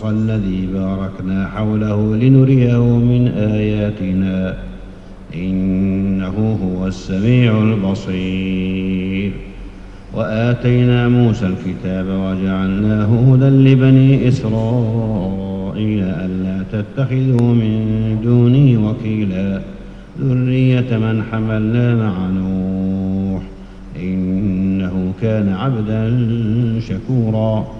الأقصى الذي باركنا حوله لنريه من آياتنا. إنه هو السميع البصير. وآتينا موسى الكتاب وجعلناه هدى لبني إسرائيل ألا تتخذوا من دوني وكيلا. ذرية من حملنا مع نوح. إنه كان عبدا شكورا.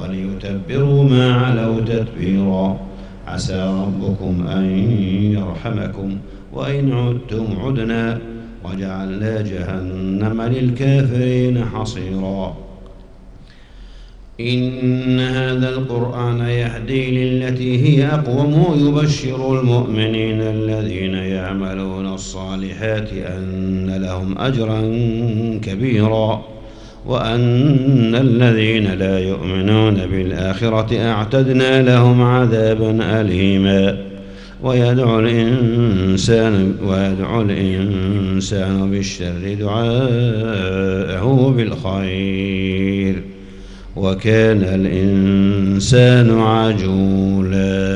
وليتبروا ما علوا تتبيرا عسى ربكم أن يرحمكم وإن عدتم عدنا وجعلنا جهنم للكافرين حصيرا. إن هذا القرآن يهدي للتي هي أقوم ويبشر المؤمنين الذين يعملون الصالحات أن لهم أجرا كبيرا. وأن الذين لا يؤمنون بالآخرة أعتدنا لهم عذابا أليما. ويدعو الإنسان ويدعو الإنسان بالشر دعاءه بالخير. وكان الإنسان عجولا.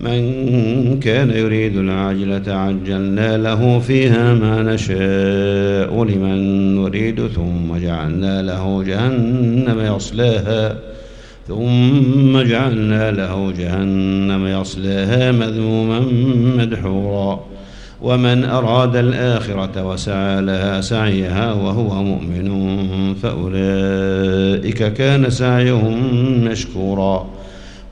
من كان يريد العاجلة عجلنا له فيها ما نشاء لمن نريد ثم جعلنا له جهنم يصلاها ثم جعلنا له جهنم يصلاها مذموما مدحورا. ومن أراد الآخرة وسعى لها سعيها وهو مؤمن فأولئك كان سعيهم مشكورا.